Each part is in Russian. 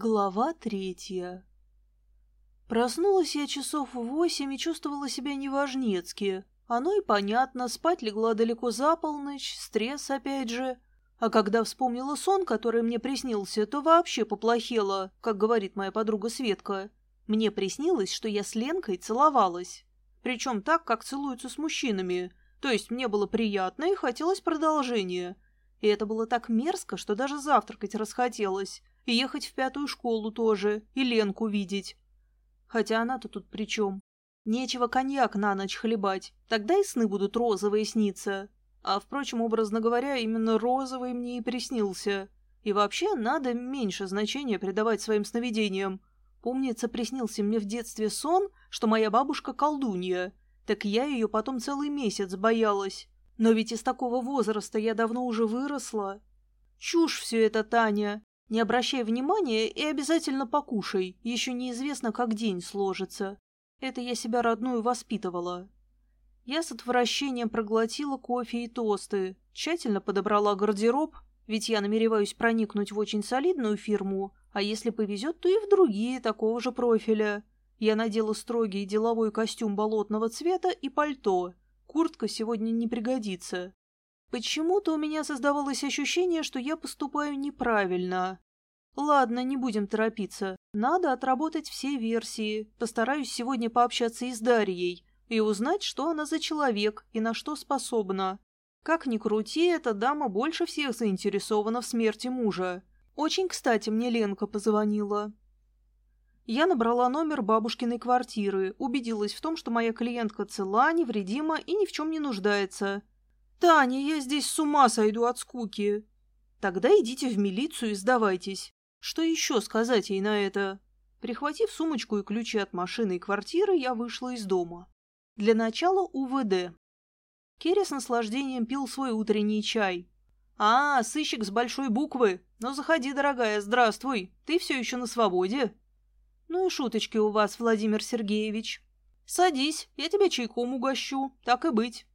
Глава третья Проснулась я часов в восемь и чувствовала себя неважнецки. Оно и понятно, спать легла далеко за полночь, стресс опять же. А когда вспомнила сон, который мне приснился, то вообще поплохело, как говорит моя подруга Светка. Мне приснилось, что я с Ленкой целовалась. Причем так, как целуются с мужчинами. То есть мне было приятно и хотелось продолжения. И это было так мерзко, что даже завтракать расхотелось. И ехать в пятую школу тоже, и Ленку видеть. Хотя она-то тут при чем? Нечего коньяк на ночь хлебать, тогда и сны будут розовые сниться. А, впрочем, образно говоря, именно розовый мне и приснился. И вообще, надо меньше значения придавать своим сновидениям. Помнится, приснился мне в детстве сон, что моя бабушка колдунья. Так я ее потом целый месяц боялась. Но ведь из такого возраста я давно уже выросла. Чушь все это, Таня. Не обращай внимания и обязательно покушай, еще неизвестно, как день сложится. Это я себя родную воспитывала. Я с отвращением проглотила кофе и тосты, тщательно подобрала гардероб, ведь я намереваюсь проникнуть в очень солидную фирму, а если повезет, то и в другие такого же профиля. Я надела строгий деловой костюм болотного цвета и пальто. Куртка сегодня не пригодится. Почему-то у меня создавалось ощущение, что я поступаю неправильно. Ладно, не будем торопиться. Надо отработать все версии. Постараюсь сегодня пообщаться и с Дарьей и узнать, что она за человек и на что способна. Как ни крути, эта дама больше всех заинтересована в смерти мужа. Очень кстати мне Ленка позвонила. Я набрала номер бабушкиной квартиры, убедилась в том, что моя клиентка цела, невредима и ни в чем не нуждается. «Таня, я здесь с ума сойду от скуки!» «Тогда идите в милицию и сдавайтесь. Что еще сказать ей на это?» Прихватив сумочку и ключи от машины и квартиры, я вышла из дома. Для начала УВД. Керри с наслаждением пил свой утренний чай. «А, сыщик с большой буквы. Ну, заходи, дорогая, здравствуй. Ты все еще на свободе?» «Ну и шуточки у вас, Владимир Сергеевич. Садись, я тебя чайком угощу, так и быть».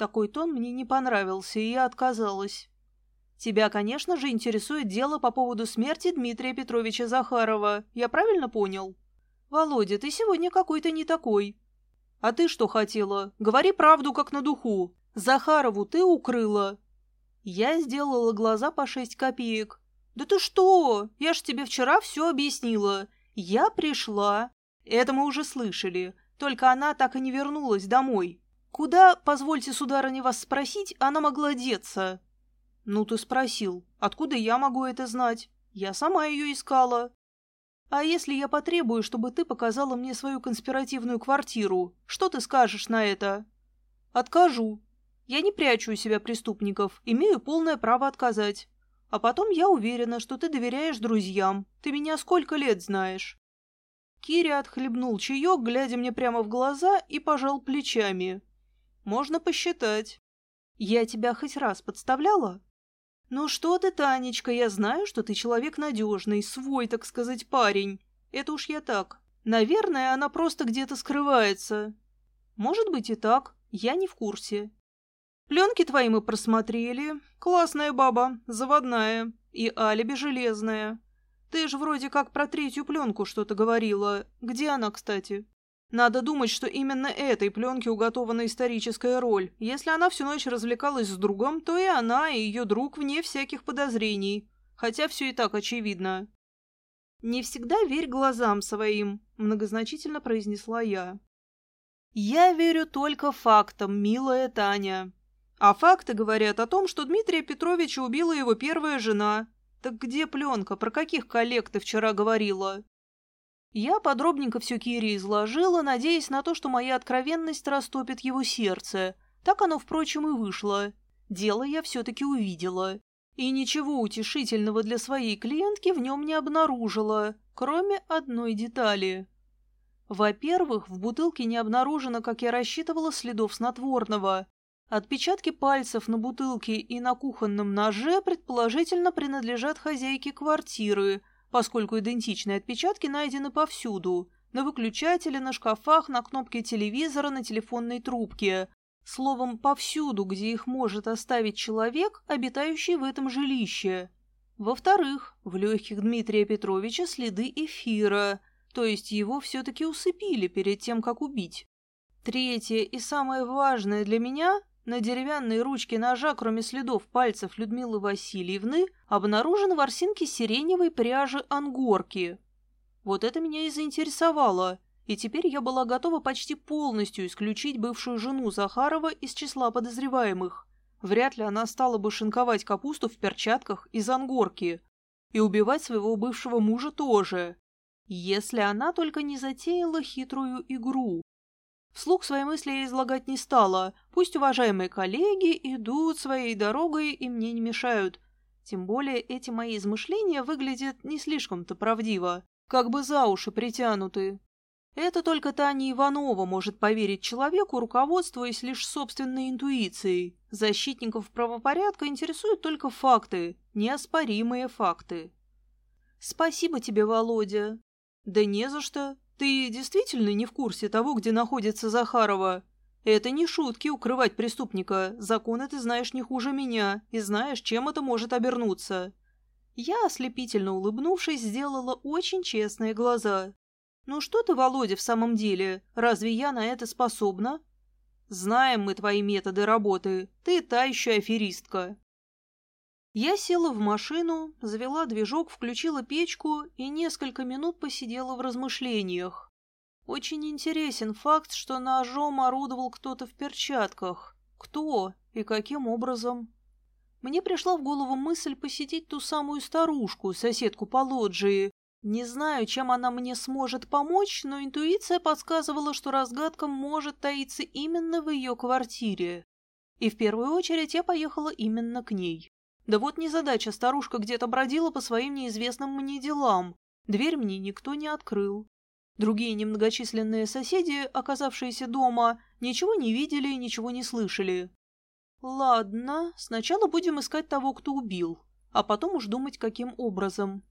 Такой тон мне не понравился, и я отказалась. «Тебя, конечно же, интересует дело по поводу смерти Дмитрия Петровича Захарова. Я правильно понял?» «Володя, ты сегодня какой-то не такой». «А ты что хотела? Говори правду, как на духу. Захарову ты укрыла?» Я сделала глаза по шесть копеек. «Да ты что? Я ж тебе вчера все объяснила. Я пришла. Это мы уже слышали. Только она так и не вернулась домой. Куда, позвольте, сударыня, вас спросить, она могла деться? Ну, ты спросил. Откуда я могу это знать? Я сама ее искала. А если я потребую, чтобы ты показала мне свою конспиративную квартиру, что ты скажешь на это? Откажу. Я не прячу у себя преступников, имею полное право отказать. А потом я уверена, что ты доверяешь друзьям. Ты меня сколько лет знаешь. Киря отхлебнул чаек, глядя мне прямо в глаза, и пожал плечами. Можно посчитать. Я тебя хоть раз подставляла? Ну что ты, Танечка, я знаю, что ты человек надежный, свой, так сказать, парень. Это уж я так. Наверное, она просто где-то скрывается. Может быть и так, я не в курсе. Пленки твои мы просмотрели. Классная баба, заводная. И алиби железное. Ты ж вроде как про третью пленку что-то говорила. Где она, кстати? Надо думать, что именно этой пленке уготована историческая роль. Если она всю ночь развлекалась с другом, то и она, и ее друг вне всяких подозрений. Хотя все и так очевидно. «Не всегда верь глазам своим», — многозначительно произнесла я. «Я верю только фактам, милая Таня. А факты говорят о том, что Дмитрия Петровича убила его первая жена. Так где пленка? Про каких коллег ты вчера говорила?» Я подробненько все Кире изложила, надеясь на то, что моя откровенность растопит его сердце. Так оно, впрочем, и вышло. Дело я все-таки увидела. И ничего утешительного для своей клиентки в нем не обнаружила, кроме одной детали. Во-первых, в бутылке не обнаружено, как я рассчитывала, следов снотворного. Отпечатки пальцев на бутылке и на кухонном ноже предположительно принадлежат хозяйке квартиры, поскольку идентичные отпечатки найдены повсюду – на выключателе, на шкафах, на кнопке телевизора, на телефонной трубке. Словом, повсюду, где их может оставить человек, обитающий в этом жилище. Во-вторых, в легких Дмитрия Петровича следы эфира, то есть его все-таки усыпили перед тем, как убить. Третье и самое важное для меня – на деревянной ручке ножа, кроме следов пальцев Людмилы Васильевны, обнаружен ворсинки сиреневой пряжи ангорки. Вот это меня и заинтересовало, и теперь я была готова почти полностью исключить бывшую жену Захарова из числа подозреваемых. Вряд ли она стала бы шинковать капусту в перчатках из ангорки. И убивать своего бывшего мужа тоже. Если она только не затеяла хитрую игру. Вслух свои мысли излагать не стала. Пусть уважаемые коллеги идут своей дорогой и мне не мешают. Тем более эти мои измышления выглядят не слишком-то правдиво, как бы за уши притянуты. Это только Таня Иванова может поверить человеку, руководствуясь лишь собственной интуицией. Защитников правопорядка интересуют только факты, неоспоримые факты. «Спасибо тебе, Володя». «Да не за что. Ты действительно не в курсе того, где находится Захарова? Это не шутки укрывать преступника. Законы ты знаешь не хуже меня и знаешь, чем это может обернуться». Я, ослепительно улыбнувшись, сделала очень честные глаза. «Ну что ты, Володя, в самом деле? Разве я на это способна?» «Знаем мы твои методы работы. Ты та еще аферистка». Я села в машину, завела движок, включила печку и несколько минут посидела в размышлениях. Очень интересен факт, что ножом орудовал кто-то в перчатках. Кто и каким образом? Мне пришла в голову мысль посетить ту самую старушку, соседку по лоджии, не знаю, чем она мне сможет помочь, но интуиция подсказывала, что разгадка может таиться именно в ее квартире. И в первую очередь я поехала именно к ней. Да вот незадача, старушка где-то бродила по своим неизвестным мне делам. Дверь мне никто не открыл. Другие немногочисленные соседи, оказавшиеся дома, ничего не видели и ничего не слышали. Ладно, сначала будем искать того, кто убил, а потом уж думать, каким образом.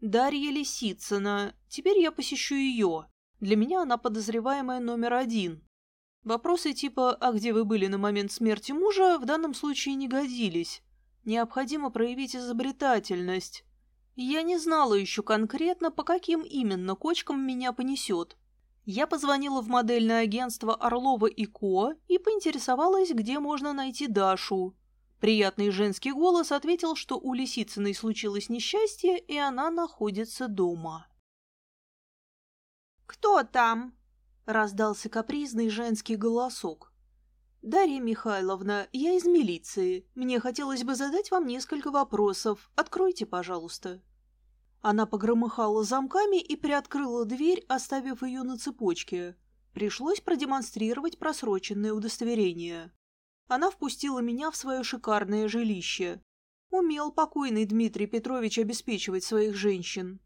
Дарья Лисицына. Теперь я посещу ее. Для меня она подозреваемая номер один. Вопросы типа «А где вы были на момент смерти мужа?» в данном случае не годились. Необходимо проявить изобретательность. Я не знала еще конкретно, по каким именно кочкам меня понесет. Я позвонила в модельное агентство Орлова и Ко и поинтересовалась, где можно найти Дашу. Приятный женский голос ответил, что у Лисицыной случилось несчастье, и она находится дома. «Кто там?» — раздался капризный женский голосок. «Дарья Михайловна, я из милиции. Мне хотелось бы задать вам несколько вопросов. Откройте, пожалуйста». Она погромыхала замками и приоткрыла дверь, оставив ее на цепочке. Пришлось продемонстрировать просроченное удостоверение. Она впустила меня в свое шикарное жилище. Умел покойный Дмитрий Петрович обеспечивать своих женщин.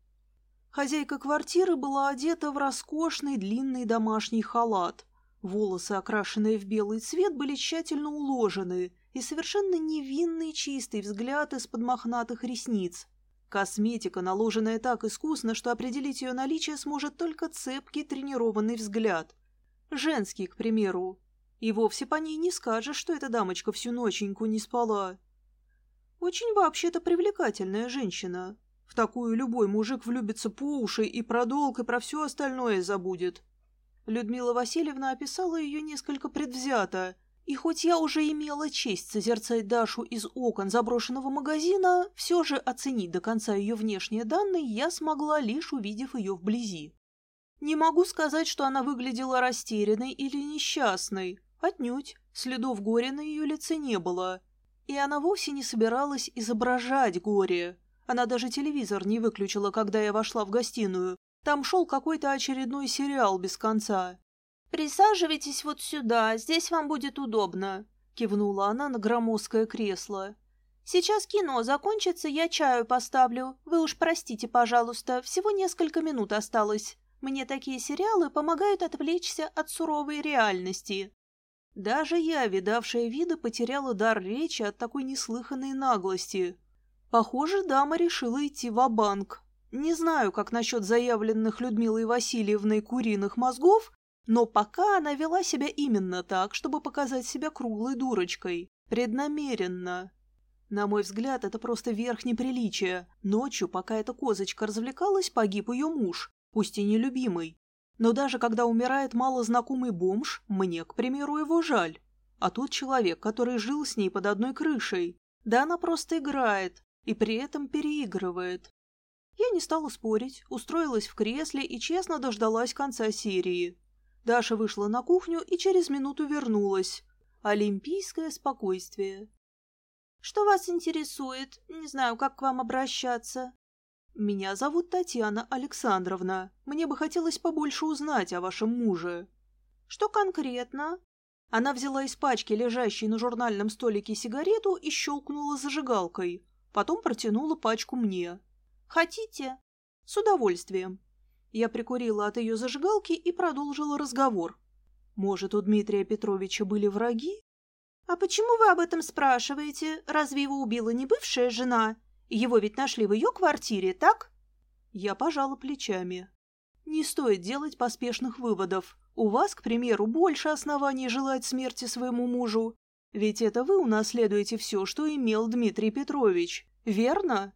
Хозяйка квартиры была одета в роскошный длинный домашний халат. Волосы, окрашенные в белый цвет, были тщательно уложены, и совершенно невинный чистый взгляд из-под мохнатых ресниц. Косметика, наложенная так искусно, что определить ее наличие сможет только цепкий тренированный взгляд. Женский, к примеру, и вовсе по ней не скажешь, что эта дамочка всю ноченьку не спала. Очень вообще-то привлекательная женщина. В такую любой мужик влюбится по уши и про долг, и про все остальное забудет. Людмила Васильевна описала ее несколько предвзято, и хоть я уже имела честь созерцать Дашу из окон заброшенного магазина, все же оценить до конца ее внешние данные я смогла, лишь увидев ее вблизи. Не могу сказать, что она выглядела растерянной или несчастной, Отнюдь, следов горя на ее лице не было. И она вовсе не собиралась изображать горе. Она даже телевизор не выключила, когда я вошла в гостиную. Там шел какой-то очередной сериал без конца. «Присаживайтесь вот сюда, здесь вам будет удобно», — кивнула она на громоздкое кресло. «Сейчас кино закончится, я чаю поставлю. Вы уж простите, пожалуйста, всего несколько минут осталось. Мне такие сериалы помогают отвлечься от суровой реальности». Даже я, видавшая виды, потеряла дар речи от такой неслыханной наглости. Похоже, дама решила идти в банк Не знаю, как насчет заявленных Людмилой Васильевной куриных мозгов, но пока она вела себя именно так, чтобы показать себя круглой дурочкой. Преднамеренно. На мой взгляд, это просто верх неприличия. Ночью, пока эта козочка развлекалась, погиб ее муж, пусть и нелюбимый. Но даже когда умирает малознакомый бомж, мне, к примеру, его жаль. А тут человек, который жил с ней под одной крышей. Да она просто играет и при этом переигрывает. Я не стала спорить, устроилась в кресле и честно дождалась конца серии. Даша вышла на кухню и через минуту вернулась. Олимпийское спокойствие. «Что вас интересует? Не знаю, как к вам обращаться». «Меня зовут Татьяна Александровна. Мне бы хотелось побольше узнать о вашем муже». «Что конкретно?» Она взяла из пачки, лежащей на журнальном столике, сигарету и щелкнула зажигалкой. Потом протянула пачку мне. «Хотите?» «С удовольствием». Я прикурила от ее зажигалки и продолжила разговор. «Может, у Дмитрия Петровича были враги?» «А почему вы об этом спрашиваете? Разве его убила не бывшая жена? Его ведь нашли в ее квартире, так?» Я пожала плечами. «Не стоит делать поспешных выводов. У вас, к примеру, больше оснований желать смерти своему мужу. Ведь это вы унаследуете все, что имел Дмитрий Петрович. Верно?»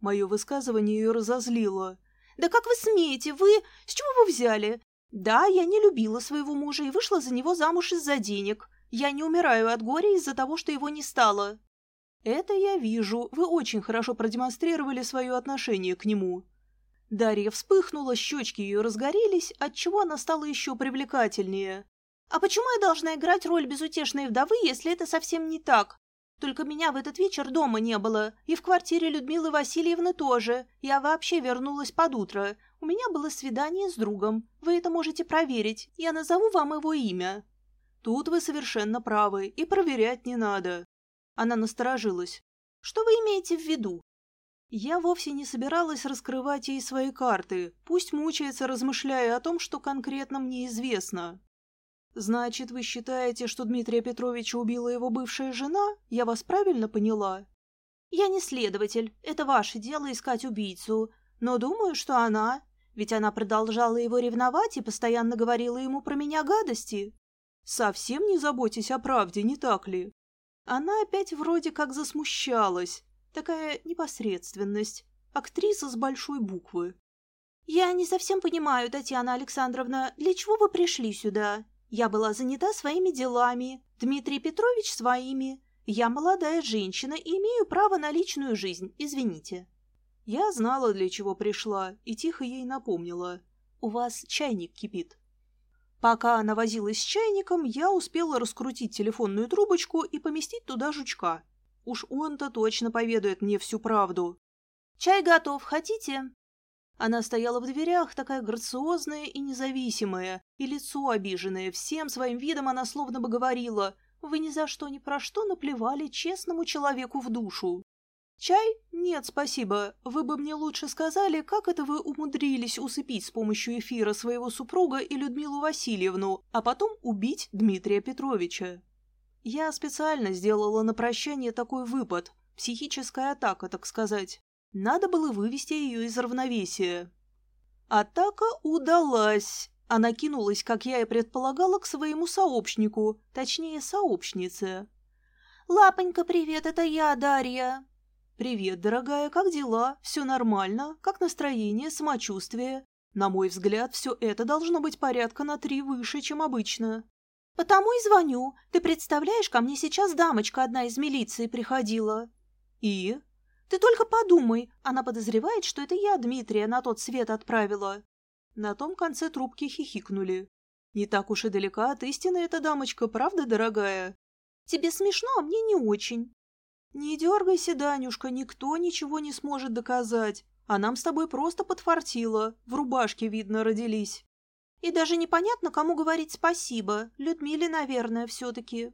Мое высказывание ее разозлило. «Да как вы смеете? Вы... С чего вы взяли? Да, я не любила своего мужа и вышла за него замуж из-за денег. Я не умираю от горя из-за того, что его не стало». «Это я вижу. Вы очень хорошо продемонстрировали свое отношение к нему». Дарья вспыхнула, щечки ее разгорелись, отчего она стала еще привлекательнее. «А почему я должна играть роль безутешной вдовы, если это совсем не так? Только меня в этот вечер дома не было, и в квартире Людмилы Васильевны тоже. Я вообще вернулась под утро. У меня было свидание с другом. Вы это можете проверить. Я назову вам его имя». «Тут вы совершенно правы, и проверять не надо». Она насторожилась. «Что вы имеете в виду?» Я вовсе не собиралась раскрывать ей свои карты. Пусть мучается, размышляя о том, что конкретно мне известно. «Значит, вы считаете, что Дмитрия Петровича убила его бывшая жена? Я вас правильно поняла?» «Я не следователь. Это ваше дело искать убийцу. Но думаю, что она... Ведь она продолжала его ревновать и постоянно говорила ему про меня гадости». «Совсем не заботьтесь о правде, не так ли?» Она опять вроде как засмущалась. Такая непосредственность. Актриса с большой буквы. «Я не совсем понимаю, Татьяна Александровна, для чего вы пришли сюда?» Я была занята своими делами, Дмитрий Петрович своими. Я молодая женщина и имею право на личную жизнь, извините». Я знала, для чего пришла, и тихо ей напомнила. «У вас чайник кипит». Пока она возилась с чайником, я успела раскрутить телефонную трубочку и поместить туда жучка. Уж он-то точно поведает мне всю правду. «Чай готов, хотите?» Она стояла в дверях, такая грациозная и независимая, и лицо обиженное. Всем своим видом она словно бы говорила, «Вы ни за что ни про что наплевали честному человеку в душу». «Чай? Нет, спасибо. Вы бы мне лучше сказали, как это вы умудрились усыпить с помощью эфира своего супруга и Людмилу Васильевну, а потом убить Дмитрия Петровича». Я специально сделала на прощание такой выпад, психическая атака, так сказать. Надо было вывести ее из равновесия. Атака удалась. Она кинулась, как я и предполагала, к своему сообщнику, точнее, сообщнице. «Лапонька, привет, это я, Дарья!» «Привет, дорогая, как дела? Все нормально? Как настроение, самочувствие?» На мой взгляд, все это должно быть порядка на три выше, чем обычно. «Потому и звоню. Ты представляешь, ко мне сейчас дамочка одна из милиции приходила». «И?» Ты только подумай, она подозревает, что это я Дмитрия на тот свет отправила. На том конце трубки хихикнули. Не так уж и далека от истины эта дамочка, правда, дорогая? Тебе смешно, а мне не очень. Не дергайся, Данюшка, никто ничего не сможет доказать. А нам с тобой просто подфартило. В рубашке, видно, родились. И даже непонятно, кому говорить спасибо. Людмиле, наверное, все-таки.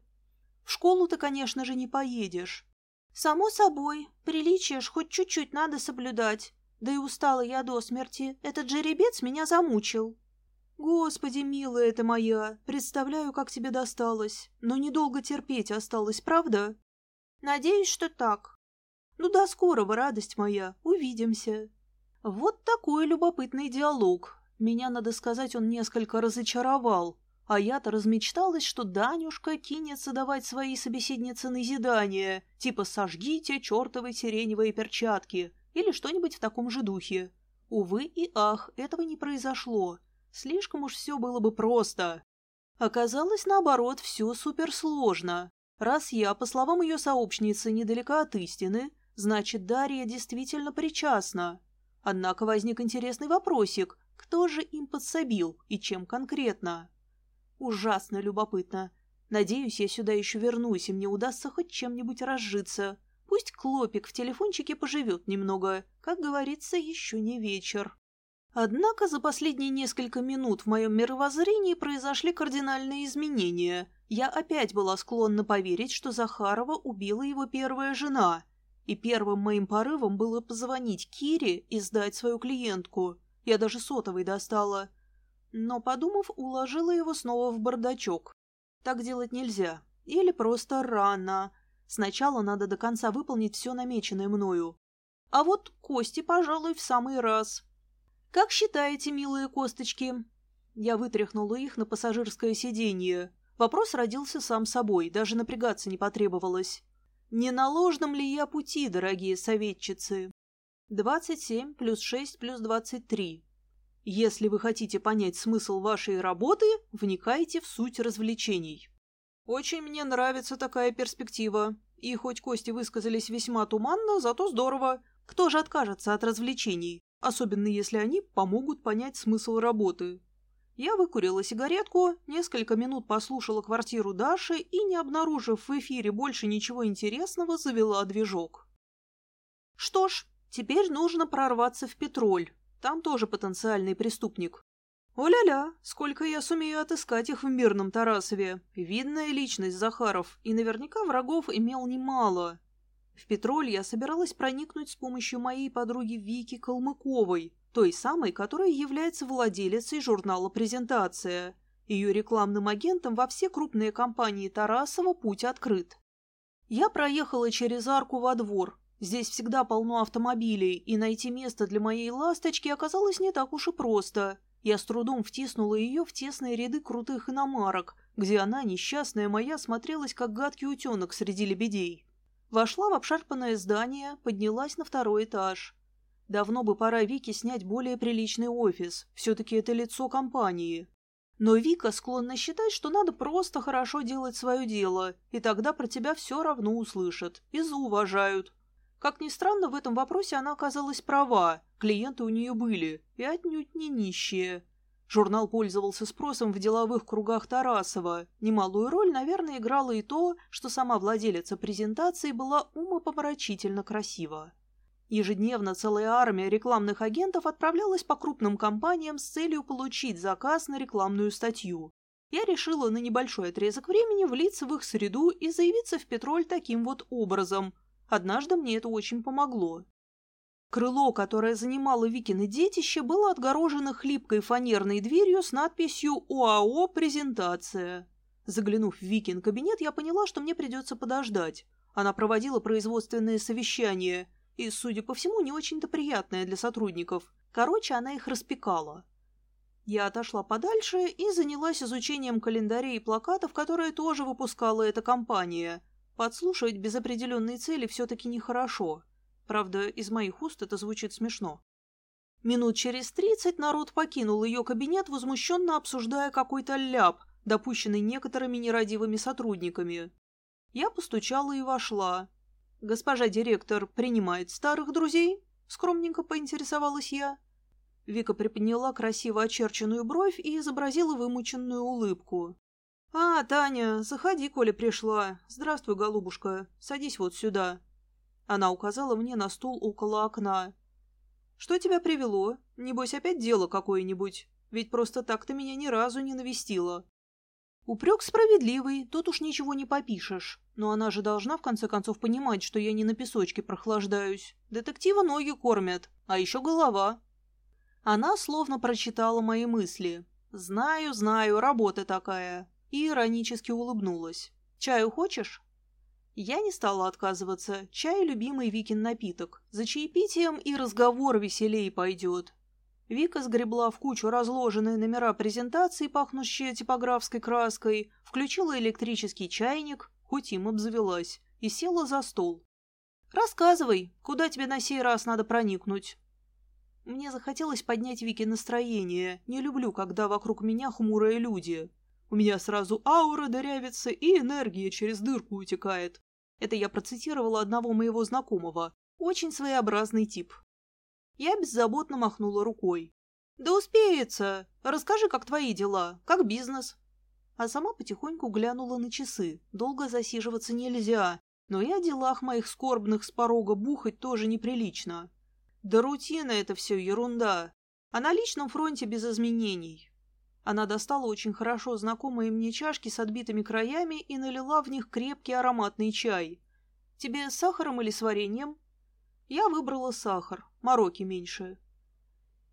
В школу ты, конечно же, не поедешь. «Само собой. Приличие ж хоть чуть-чуть надо соблюдать. Да и устала я до смерти. Этот жеребец меня замучил». «Господи, милая ты моя, представляю, как тебе досталось. Но недолго терпеть осталось, правда?» «Надеюсь, что так». «Ну, до скорого, радость моя. Увидимся». Вот такой любопытный диалог. Меня, надо сказать, он несколько разочаровал. А я-то размечталась, что Данюшка кинется давать своей собеседнице назидание, типа «сожгите чертовы сиреневые перчатки» или что-нибудь в таком же духе. Увы и ах, этого не произошло. Слишком уж все было бы просто. Оказалось, наоборот, все суперсложно. Раз я, по словам ее сообщницы, недалека от истины, значит, Дарья действительно причастна. Однако возник интересный вопросик, кто же им подсобил и чем конкретно? Ужасно любопытно. Надеюсь, я сюда еще вернусь, и мне удастся хоть чем-нибудь разжиться. Пусть Клопик в телефончике поживет немного. Как говорится, еще не вечер. Однако за последние несколько минут в моем мировоззрении произошли кардинальные изменения. Я опять была склонна поверить, что Захарова убила его первая жена. И первым моим порывом было позвонить Кире и сдать свою клиентку. Я даже сотовый достала но, подумав, уложила его снова в бардачок. Так делать нельзя. Или просто рано. Сначала надо до конца выполнить все намеченное мною. А вот кости, пожалуй, в самый раз. Как считаете, милые косточки? Я вытряхнула их на пассажирское сиденье. Вопрос родился сам собой, даже напрягаться не потребовалось. Не на ложном ли я пути, дорогие советчицы? Двадцать семь плюс шесть плюс двадцать три. Если вы хотите понять смысл вашей работы, вникайте в суть развлечений. Очень мне нравится такая перспектива. И хоть Кости высказались весьма туманно, зато здорово. Кто же откажется от развлечений, особенно если они помогут понять смысл работы? Я выкурила сигаретку, несколько минут послушала квартиру Даши и, не обнаружив в эфире больше ничего интересного, завела движок. Что ж, теперь нужно прорваться в Петроль. Там тоже потенциальный преступник. О-ля-ля, сколько я сумею отыскать их в мирном Тарасове. Видная личность Захаров, и наверняка врагов имел немало. В Петроль я собиралась проникнуть с помощью моей подруги Вики Калмыковой, той самой, которая является владелицей журнала «Презентация». Ее рекламным агентом во все крупные компании Тарасова путь открыт. Я проехала через арку во двор, Здесь всегда полно автомобилей, и найти место для моей ласточки оказалось не так уж и просто. Я с трудом втиснула ее в тесные ряды крутых иномарок, где она, несчастная моя, смотрелась как гадкий утенок среди лебедей. Вошла в обшарпанное здание, поднялась на второй этаж. Давно бы пора Вике снять более приличный офис, все-таки это лицо компании. Но Вика склонна считать, что надо просто хорошо делать свое дело, и тогда про тебя все равно услышат и зауважают, как ни странно, в этом вопросе она оказалась права, клиенты у нее были, и отнюдь не нищие. Журнал пользовался спросом в деловых кругах Тарасова. Немалую роль, наверное, играло и то, что сама владелица презентации была умопомрачительно красива. Ежедневно целая армия рекламных агентов отправлялась по крупным компаниям с целью получить заказ на рекламную статью. Я решила на небольшой отрезок времени влиться в их среду и заявиться в Петроль таким вот образом, Однажды мне это очень помогло. Крыло, которое занимало Викины детище, было отгорожено хлипкой фанерной дверью с надписью «ОАО Презентация». Заглянув в Викин кабинет, я поняла, что мне придется подождать. Она проводила производственные совещания, и, судя по всему, не очень-то приятное для сотрудников. Короче, она их распекала. Я отошла подальше и занялась изучением календарей и плакатов, которые тоже выпускала эта компания – Подслушивать без определенной цели все-таки нехорошо. Правда, из моих уст это звучит смешно. Минут через тридцать народ покинул ее кабинет, возмущенно обсуждая какой-то ляп, допущенный некоторыми нерадивыми сотрудниками. Я постучала и вошла. «Госпожа директор принимает старых друзей?» — скромненько поинтересовалась я. Вика приподняла красиво очерченную бровь и изобразила вымученную улыбку. «А, Таня, заходи, коли пришла. Здравствуй, голубушка. Садись вот сюда». Она указала мне на стул около окна. «Что тебя привело? Небось, опять дело какое-нибудь? Ведь просто так ты меня ни разу не навестила». Упрек справедливый, тут уж ничего не попишешь. Но она же должна в конце концов понимать, что я не на песочке прохлаждаюсь. Детектива ноги кормят, а еще голова. Она словно прочитала мои мысли. «Знаю, знаю, работа такая и иронически улыбнулась. «Чаю хочешь?» Я не стала отказываться. Чай – любимый Викин напиток. За чаепитием и разговор веселее пойдет. Вика сгребла в кучу разложенные номера презентации, пахнущие типографской краской, включила электрический чайник, хоть им обзавелась, и села за стол. «Рассказывай, куда тебе на сей раз надо проникнуть?» Мне захотелось поднять Вике настроение. Не люблю, когда вокруг меня хмурые люди. У меня сразу аура дырявится и энергия через дырку утекает. Это я процитировала одного моего знакомого. Очень своеобразный тип. Я беззаботно махнула рукой. «Да успеется! Расскажи, как твои дела, как бизнес?» А сама потихоньку глянула на часы. Долго засиживаться нельзя, но и о делах моих скорбных с порога бухать тоже неприлично. Да рутина это все ерунда. А на личном фронте без изменений. Она достала очень хорошо знакомые мне чашки с отбитыми краями и налила в них крепкий ароматный чай. «Тебе с сахаром или с вареньем?» Я выбрала сахар, мороки меньше.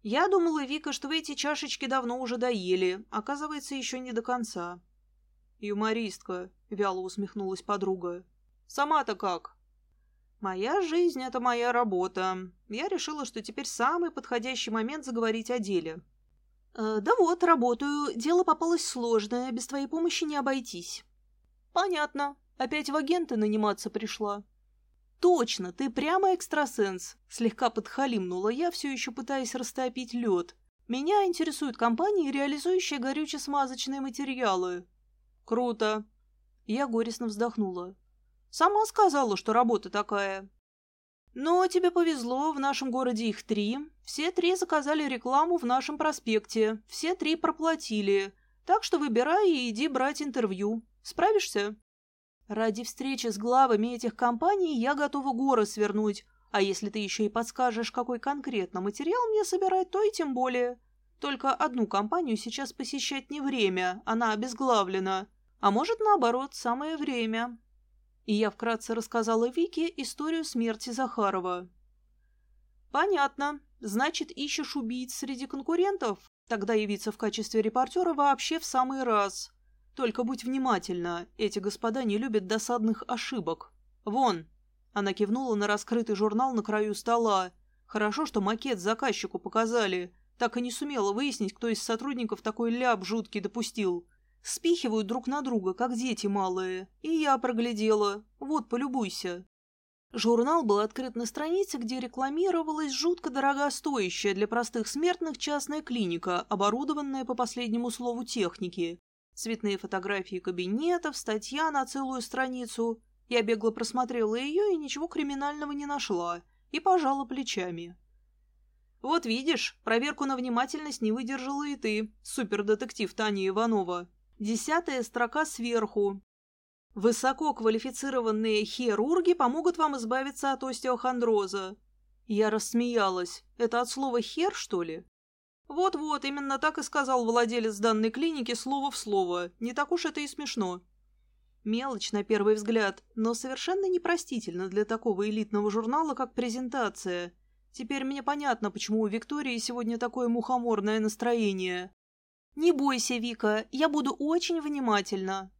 Я думала, Вика, что вы эти чашечки давно уже доели. Оказывается, еще не до конца. Юмористка, вяло усмехнулась подруга. Сама-то как? Моя жизнь — это моя работа. Я решила, что теперь самый подходящий момент заговорить о деле. Э, да вот, работаю. Дело попалось сложное, без твоей помощи не обойтись. Понятно. Опять в агенты наниматься пришла. «Точно, ты прямо экстрасенс!» Слегка подхалимнула я, все еще пытаясь растопить лед. «Меня интересуют компании, реализующие горюче-смазочные материалы». «Круто!» Я горестно вздохнула. «Сама сказала, что работа такая». «Но тебе повезло, в нашем городе их три. Все три заказали рекламу в нашем проспекте, все три проплатили. Так что выбирай и иди брать интервью. Справишься?» Ради встречи с главами этих компаний я готова горы свернуть, а если ты еще и подскажешь, какой конкретно материал мне собирать, то и тем более. Только одну компанию сейчас посещать не время, она обезглавлена. А может, наоборот, самое время. И я вкратце рассказала Вике историю смерти Захарова. «Понятно. Значит, ищешь убийц среди конкурентов? Тогда явиться в качестве репортера вообще в самый раз. Только будь внимательна, эти господа не любят досадных ошибок. Вон!» Она кивнула на раскрытый журнал на краю стола. Хорошо, что макет заказчику показали. Так и не сумела выяснить, кто из сотрудников такой ляп жуткий допустил. Спихивают друг на друга, как дети малые. И я проглядела. Вот, полюбуйся. Журнал был открыт на странице, где рекламировалась жутко дорогостоящая для простых смертных частная клиника, оборудованная по последнему слову техники. Цветные фотографии кабинетов, статья на целую страницу. Я бегло просмотрела ее и ничего криминального не нашла. И пожала плечами. «Вот видишь, проверку на внимательность не выдержала и ты, супердетектив Таня Иванова. Десятая строка сверху. Высоко квалифицированные хирурги помогут вам избавиться от остеохондроза». Я рассмеялась. «Это от слова «хер», что ли?» Вот-вот, именно так и сказал владелец данной клиники слово в слово. Не так уж это и смешно. Мелочь на первый взгляд, но совершенно непростительно для такого элитного журнала, как презентация. Теперь мне понятно, почему у Виктории сегодня такое мухоморное настроение. «Не бойся, Вика, я буду очень внимательна».